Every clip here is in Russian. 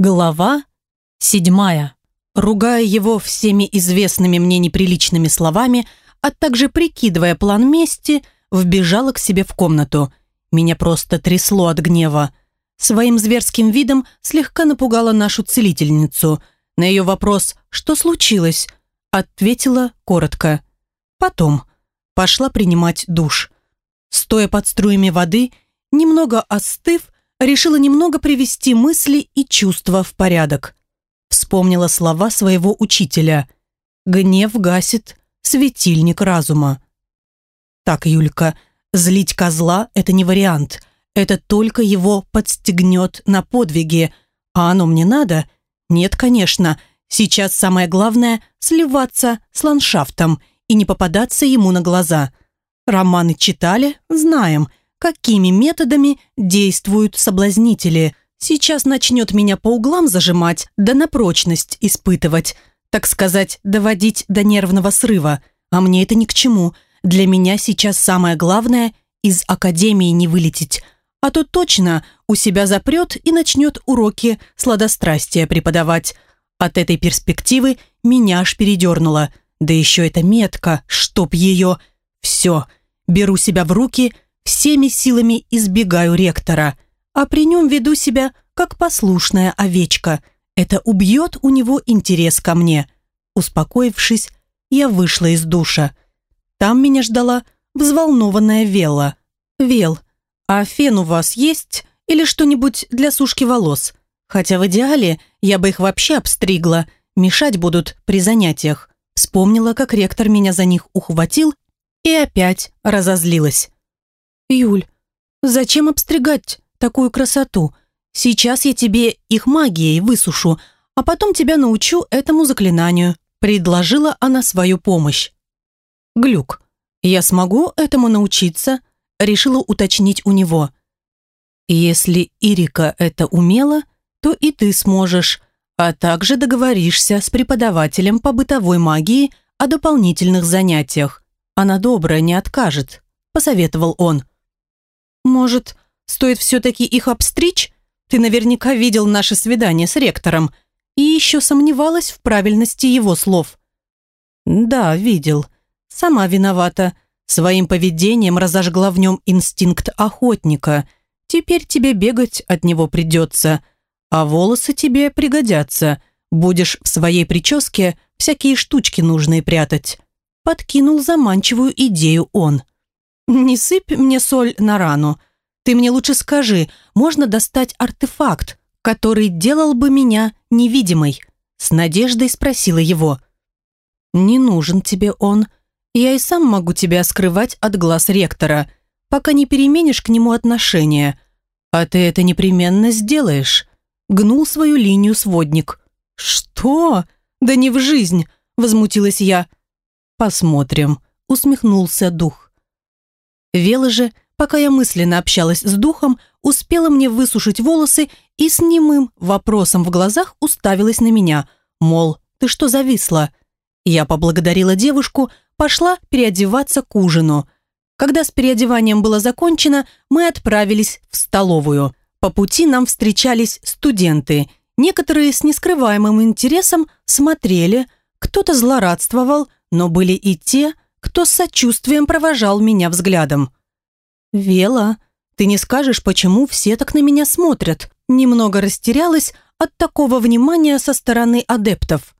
Глава седьмая. Ругая его всеми известными мне неприличными словами, а также прикидывая план мести, вбежала к себе в комнату. Меня просто трясло от гнева. Своим зверским видом слегка напугала нашу целительницу. На ее вопрос «Что случилось?» ответила коротко. «Потом». Пошла принимать душ. Стоя под струями воды, немного остыв, решила немного привести мысли и чувства в порядок. Вспомнила слова своего учителя. «Гнев гасит светильник разума». «Так, Юлька, злить козла – это не вариант. Это только его подстегнет на подвиги. А оно мне надо? Нет, конечно. Сейчас самое главное – сливаться с ландшафтом и не попадаться ему на глаза. Романы читали? Знаем – какими методами действуют соблазнители. Сейчас начнет меня по углам зажимать, да на прочность испытывать, так сказать, доводить до нервного срыва. А мне это ни к чему. Для меня сейчас самое главное – из академии не вылететь. А то точно у себя запрет и начнет уроки сладострастия преподавать. От этой перспективы меня аж передернуло. Да еще эта метка, чтоб ее... Все, беру себя в руки – всеми силами избегаю ректора, а при нем веду себя как послушная овечка. Это убьет у него интерес ко мне. Успокоившись, я вышла из душа. Там меня ждала взволнованная Вела. «Вел, а фен у вас есть или что-нибудь для сушки волос? Хотя в идеале я бы их вообще обстригла, мешать будут при занятиях». Вспомнила, как ректор меня за них ухватил и опять разозлилась. «Юль, зачем обстригать такую красоту? Сейчас я тебе их магией высушу, а потом тебя научу этому заклинанию», предложила она свою помощь. «Глюк, я смогу этому научиться?» решила уточнить у него. «Если Ирика это умела, то и ты сможешь, а также договоришься с преподавателем по бытовой магии о дополнительных занятиях. Она добрая, не откажет», посоветовал он. Может, стоит все-таки их обстричь? Ты наверняка видел наше свидание с ректором и еще сомневалась в правильности его слов. Да, видел. Сама виновата. Своим поведением разожгла в нем инстинкт охотника. Теперь тебе бегать от него придется. А волосы тебе пригодятся. Будешь в своей прическе всякие штучки нужные прятать. Подкинул заманчивую идею он. «Не сыпь мне соль на рану. Ты мне лучше скажи, можно достать артефакт, который делал бы меня невидимой?» С надеждой спросила его. «Не нужен тебе он. Я и сам могу тебя скрывать от глаз ректора, пока не переменишь к нему отношения. А ты это непременно сделаешь», — гнул свою линию сводник. «Что? Да не в жизнь!» — возмутилась я. «Посмотрим», — усмехнулся дух. Вела же, пока я мысленно общалась с духом, успела мне высушить волосы и с немым вопросом в глазах уставилась на меня, мол, ты что зависла? Я поблагодарила девушку, пошла переодеваться к ужину. Когда с переодеванием было закончено, мы отправились в столовую. По пути нам встречались студенты. Некоторые с нескрываемым интересом смотрели, кто-то злорадствовал, но были и те, кто с сочувствием провожал меня взглядом. «Вела, ты не скажешь, почему все так на меня смотрят?» Немного растерялась от такого внимания со стороны адептов.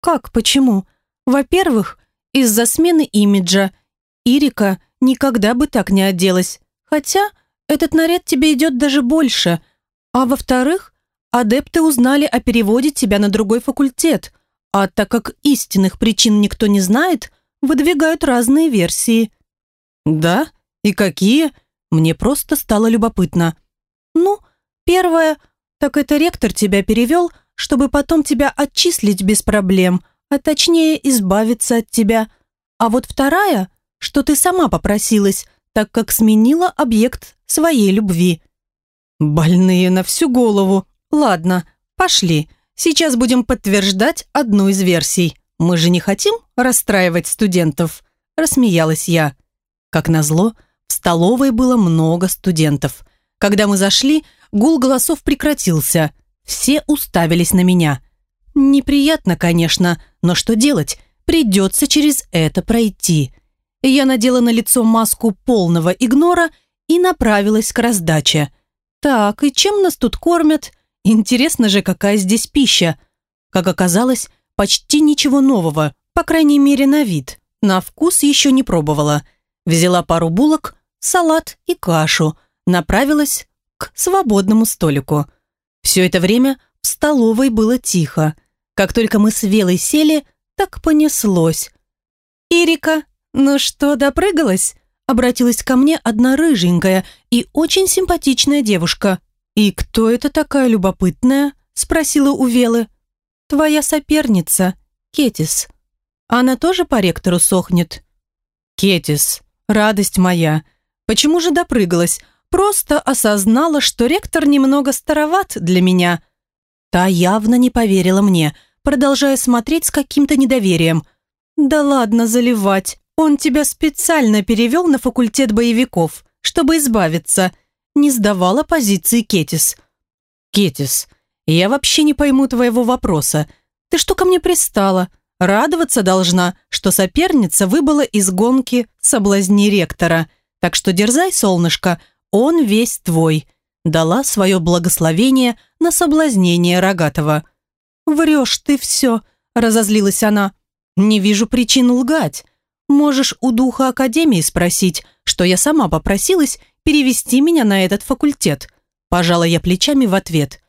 «Как почему? Во-первых, из-за смены имиджа. Ирика никогда бы так не оделась. Хотя этот наряд тебе идет даже больше. А во-вторых, адепты узнали о переводе тебя на другой факультет. А так как истинных причин никто не знает, выдвигают разные версии». «Да? И какие?» Мне просто стало любопытно. «Ну, первое, так это ректор тебя перевел, чтобы потом тебя отчислить без проблем, а точнее избавиться от тебя. А вот вторая, что ты сама попросилась, так как сменила объект своей любви». «Больные на всю голову. Ладно, пошли. Сейчас будем подтверждать одну из версий». Мы же не хотим расстраивать студентов», – рассмеялась я. Как назло, в столовой было много студентов. Когда мы зашли, гул голосов прекратился. Все уставились на меня. Неприятно, конечно, но что делать? Придется через это пройти. Я надела на лицо маску полного игнора и направилась к раздаче. Так, и чем нас тут кормят? Интересно же, какая здесь пища. Как оказалось, почти ничего нового, по крайней мере на вид. На вкус еще не пробовала. Взяла пару булок, салат и кашу. Направилась к свободному столику. Все это время в столовой было тихо. Как только мы с Велой сели, так понеслось. «Ирика, ну что, допрыгалась?» Обратилась ко мне одна рыженькая и очень симпатичная девушка. «И кто это такая любопытная?» Спросила у Велы. «Твоя соперница, Кетис. Она тоже по ректору сохнет?» «Кетис, радость моя. Почему же допрыгалась? Просто осознала, что ректор немного староват для меня. Та явно не поверила мне, продолжая смотреть с каким-то недоверием. «Да ладно заливать. Он тебя специально перевел на факультет боевиков, чтобы избавиться». Не сдавала позиции Кетис. «Кетис, я вообще не пойму твоего вопроса. Ты что ко мне пристала? Радоваться должна, что соперница выбыла из гонки соблазни ректора. Так что дерзай, солнышко, он весь твой», дала свое благословение на соблазнение Рогатого. «Врешь ты все», – разозлилась она. «Не вижу причин лгать. Можешь у духа Академии спросить, что я сама попросилась перевести меня на этот факультет». Пожала я плечами в ответ.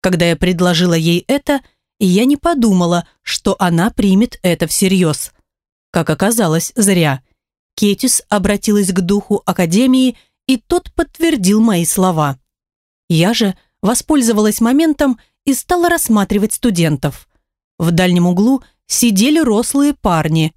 Когда я предложила ей это, я не подумала, что она примет это всерьез. Как оказалось, зря. Кетис обратилась к духу Академии и тот подтвердил мои слова. Я же воспользовалась моментом и стала рассматривать студентов. В дальнем углу сидели рослые парни.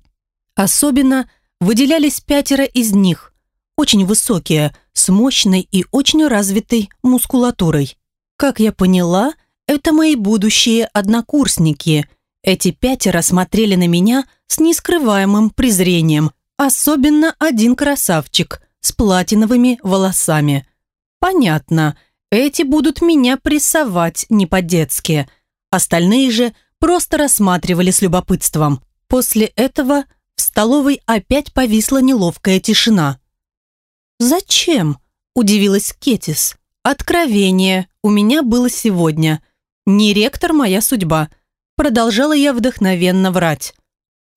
Особенно выделялись пятеро из них, очень высокие, с мощной и очень развитой мускулатурой. Как я поняла, это мои будущие однокурсники. Эти пятеро смотрели на меня с нескрываемым презрением, особенно один красавчик – с платиновыми волосами. Понятно, эти будут меня прессовать не по-детски. Остальные же просто рассматривали с любопытством. После этого в столовой опять повисла неловкая тишина. «Зачем?» – удивилась Кетис. «Откровение у меня было сегодня. Не ректор моя судьба». Продолжала я вдохновенно врать.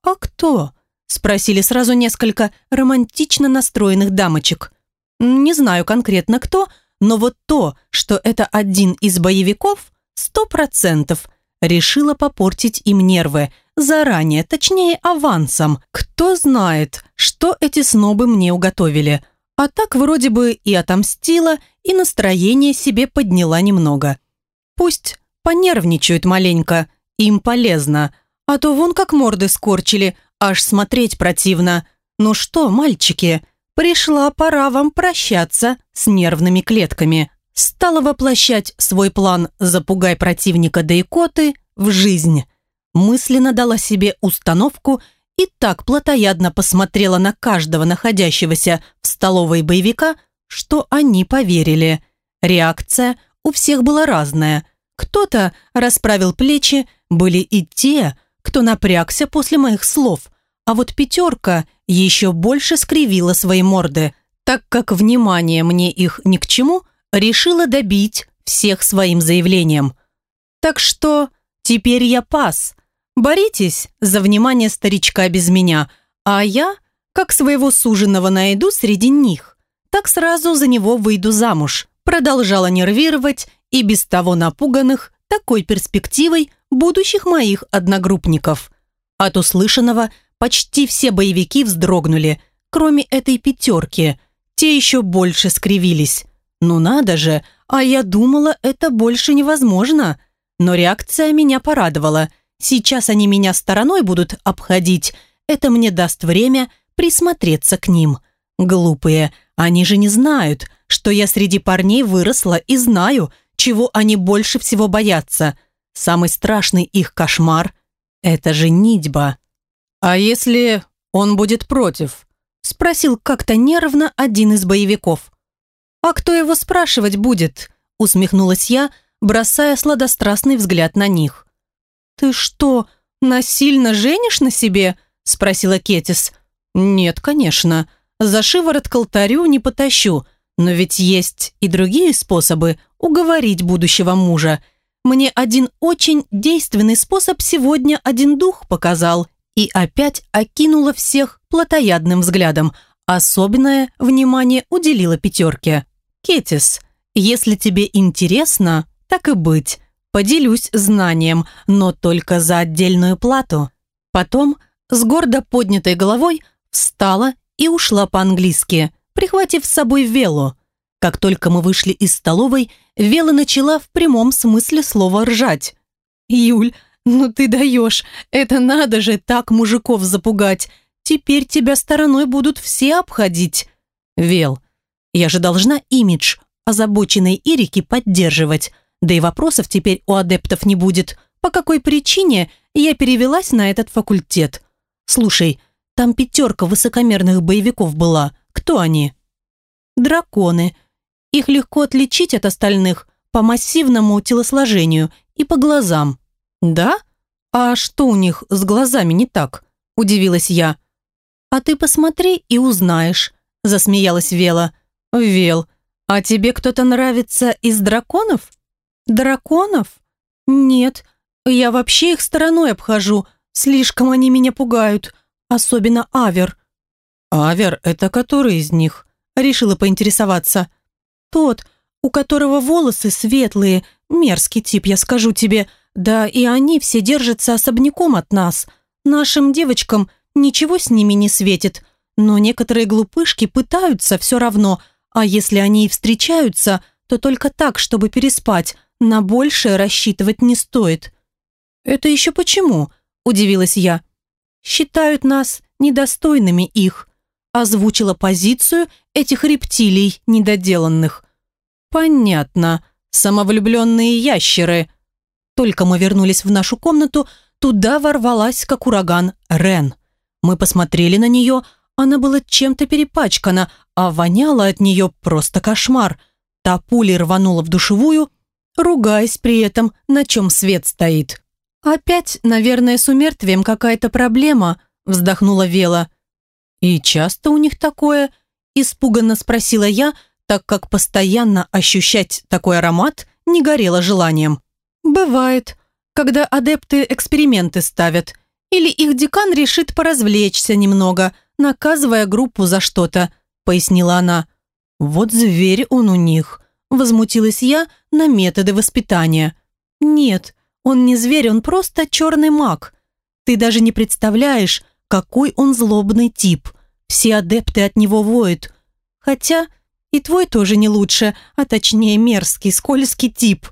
«А кто?» Спросили сразу несколько романтично настроенных дамочек. Не знаю конкретно кто, но вот то, что это один из боевиков, сто процентов, решила попортить им нервы, заранее, точнее авансом. Кто знает, что эти снобы мне уготовили. А так вроде бы и отомстила, и настроение себе подняла немного. Пусть понервничают маленько, им полезно, а то вон как морды скорчили, Аж смотреть противно. Ну что, мальчики, пришла пора вам прощаться с нервными клетками. Стала воплощать свой план «Запугай противника да икоты» в жизнь. Мысленно дала себе установку и так плотоядно посмотрела на каждого находящегося в столовой боевика, что они поверили. Реакция у всех была разная. Кто-то расправил плечи, были и те, кто напрягся после моих слов, а вот пятерка еще больше скривила свои морды, так как внимание мне их ни к чему, решила добить всех своим заявлением. Так что теперь я пас. Боритесь за внимание старичка без меня, а я, как своего суженого найду среди них, так сразу за него выйду замуж. Продолжала нервировать и без того напуганных такой перспективой будущих моих одногруппников. От услышанного почти все боевики вздрогнули, кроме этой пятерки. Те еще больше скривились. Ну надо же, а я думала, это больше невозможно. Но реакция меня порадовала. Сейчас они меня стороной будут обходить. Это мне даст время присмотреться к ним. Глупые, они же не знают, что я среди парней выросла и знаю, чего они больше всего боятся. Самый страшный их кошмар – это женитьба. «А если он будет против?» – спросил как-то нервно один из боевиков. «А кто его спрашивать будет?» – усмехнулась я, бросая сладострастный взгляд на них. «Ты что, насильно женишь на себе?» – спросила Кетис. «Нет, конечно. За шиворот к алтарю не потащу, но ведь есть и другие способы уговорить будущего мужа. Мне один очень действенный способ сегодня один дух показал и опять окинула всех плотоядным взглядом. Особенное внимание уделила пятерке. «Кетис, если тебе интересно, так и быть, поделюсь знанием, но только за отдельную плату». Потом с гордо поднятой головой встала и ушла по-английски, прихватив с собой Велу. Как только мы вышли из столовой, Вела начала в прямом смысле слова ржать. «Юль, ну ты даешь, это надо же так мужиков запугать. Теперь тебя стороной будут все обходить». «Вел, я же должна имидж озабоченной Ирики поддерживать. Да и вопросов теперь у адептов не будет. По какой причине я перевелась на этот факультет? Слушай, там пятерка высокомерных боевиков была. Кто они? Драконы. Их легко отличить от остальных по массивному телосложению и по глазам. Да? А что у них с глазами не так? Удивилась я. А ты посмотри и узнаешь, засмеялась Вела. Вел, а тебе кто-то нравится из драконов? Драконов? Нет, я вообще их стороной обхожу. Слишком они меня пугают особенно Авер. Авер – это который из них? Решила поинтересоваться. Тот, у которого волосы светлые, мерзкий тип, я скажу тебе. Да и они все держатся особняком от нас. Нашим девочкам ничего с ними не светит. Но некоторые глупышки пытаются все равно, а если они и встречаются, то только так, чтобы переспать. На большее рассчитывать не стоит. «Это еще почему?» – удивилась я считают нас недостойными их, озвучила позицию этих рептилий недоделанных. Понятно, самовлюбленные ящеры. Только мы вернулись в нашу комнату, туда ворвалась, как ураган, Рен. Мы посмотрели на нее, она была чем-то перепачкана, а воняла от нее просто кошмар. Та пулей рванула в душевую, ругаясь при этом, на чем свет стоит. «Опять, наверное, с умертвием какая-то проблема», вздохнула Вела. «И часто у них такое?» испуганно спросила я, так как постоянно ощущать такой аромат не горело желанием. «Бывает, когда адепты эксперименты ставят, или их декан решит поразвлечься немного, наказывая группу за что-то», пояснила она. «Вот зверь он у них», возмутилась я на методы воспитания. «Нет, он не зверь, он просто черный маг. Ты даже не представляешь, какой он злобный тип. Все адепты от него воют. Хотя и твой тоже не лучше, а точнее мерзкий, скользкий тип.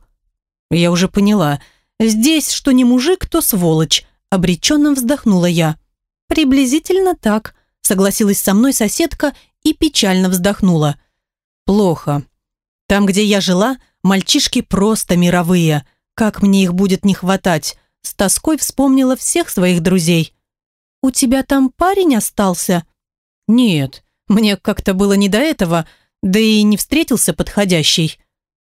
Я уже поняла. Здесь что не мужик, то сволочь. Обреченно вздохнула я. Приблизительно так, согласилась со мной соседка и печально вздохнула. Плохо. Там, где я жила, мальчишки просто мировые. Как мне их будет не хватать? С тоской вспомнила всех своих друзей. «У тебя там парень остался?» «Нет, мне как-то было не до этого, да и не встретился подходящий».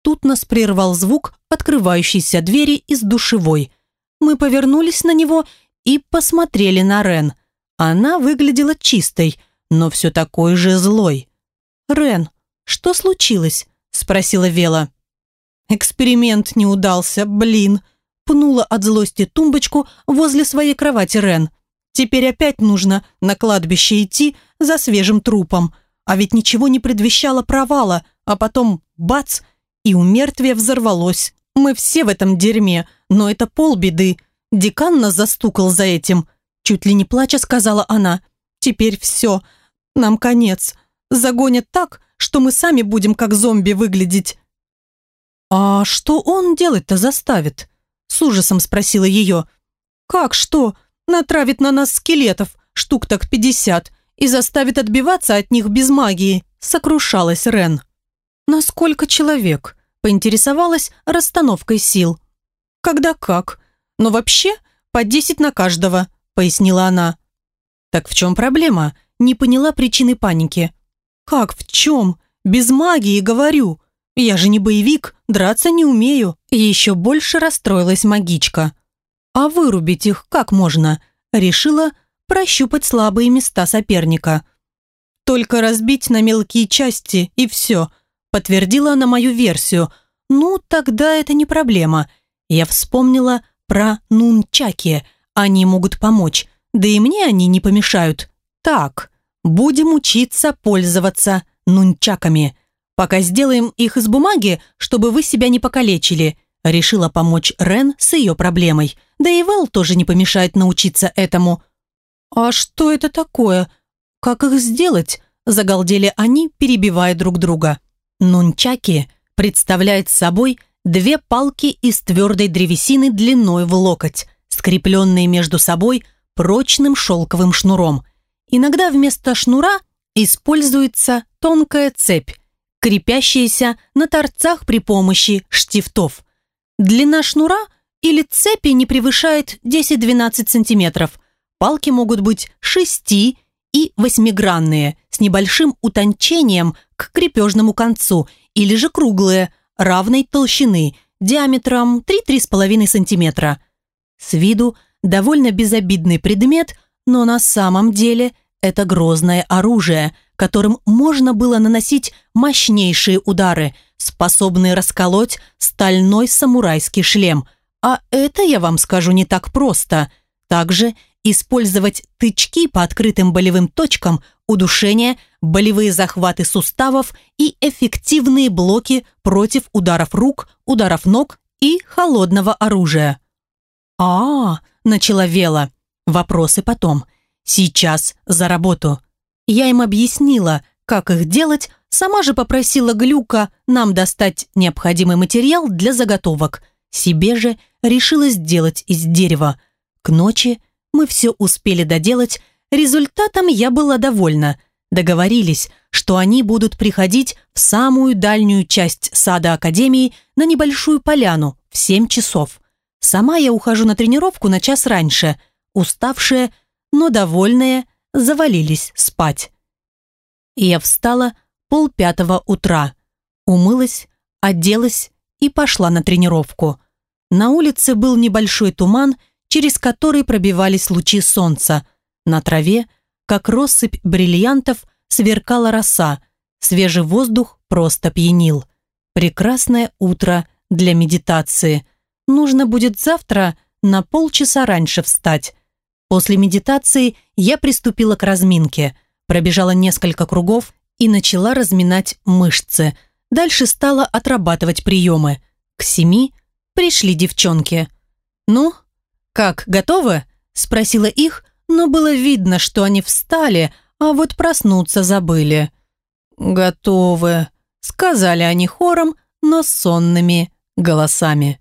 Тут нас прервал звук открывающейся двери из душевой. Мы повернулись на него и посмотрели на Рен. Она выглядела чистой, но все такой же злой. «Рен, что случилось?» – спросила Вела. Эксперимент не удался, блин. Пнула от злости тумбочку возле своей кровати Рен. Теперь опять нужно на кладбище идти за свежим трупом. А ведь ничего не предвещало провала, а потом бац, и у мертвия взорвалось. Мы все в этом дерьме, но это полбеды. Декан нас застукал за этим. Чуть ли не плача сказала она. Теперь все, нам конец. Загонят так, что мы сами будем как зомби выглядеть. «А что он делать-то заставит?» С ужасом спросила ее. «Как что? Натравит на нас скелетов, штук так пятьдесят, и заставит отбиваться от них без магии», сокрушалась Рен. «На сколько человек?» поинтересовалась расстановкой сил. «Когда как? Но вообще по десять на каждого», пояснила она. «Так в чем проблема?» Не поняла причины паники. «Как в чем? Без магии, говорю. Я же не боевик, драться не умею. Еще больше расстроилась магичка. А вырубить их как можно? Решила прощупать слабые места соперника. Только разбить на мелкие части и все. Подтвердила она мою версию. Ну, тогда это не проблема. Я вспомнила про нунчаки. Они могут помочь. Да и мне они не помешают. Так, будем учиться пользоваться нунчаками. Пока сделаем их из бумаги, чтобы вы себя не покалечили. Решила помочь Рен с ее проблемой. Да и Вэл тоже не помешает научиться этому. «А что это такое? Как их сделать?» Загалдели они, перебивая друг друга. Нунчаки представляет собой две палки из твердой древесины длиной в локоть, скрепленные между собой прочным шелковым шнуром. Иногда вместо шнура используется тонкая цепь, крепящаяся на торцах при помощи штифтов. Длина шнура или цепи не превышает 10-12 сантиметров. Палки могут быть 6 и восьмигранные, с небольшим утончением к крепежному концу, или же круглые, равной толщины, диаметром 3-3,5 см. С виду довольно безобидный предмет, но на самом деле это грозное оружие, которым можно было наносить мощнейшие удары, способные расколоть стальной самурайский шлем. А это, я вам скажу, не так просто. Также использовать тычки по открытым болевым точкам, удушение, болевые захваты суставов и эффективные блоки против ударов рук, ударов ног и холодного оружия. а, -а, начала Вела. Вопросы потом. Сейчас за работу. Я им объяснила, как их делать, сама же попросила Глюка нам достать необходимый материал для заготовок. Себе же решила сделать из дерева. К ночи мы все успели доделать, результатом я была довольна. Договорились, что они будут приходить в самую дальнюю часть сада Академии на небольшую поляну в 7 часов. Сама я ухожу на тренировку на час раньше. Уставшие, но довольные, завалились спать. Я встала полпятого утра, умылась, оделась и пошла на тренировку. На улице был небольшой туман, через который пробивались лучи солнца. На траве, как россыпь бриллиантов, сверкала роса, свежий воздух просто пьянил. Прекрасное утро для медитации. Нужно будет завтра на полчаса раньше встать. После медитации я приступила к разминке, пробежала несколько кругов и начала разминать мышцы. Дальше стала отрабатывать приемы. К семи пришли девчонки. «Ну, «Как, готовы?» – спросила их, но было видно, что они встали, а вот проснуться забыли. «Готовы», – сказали они хором, но сонными голосами.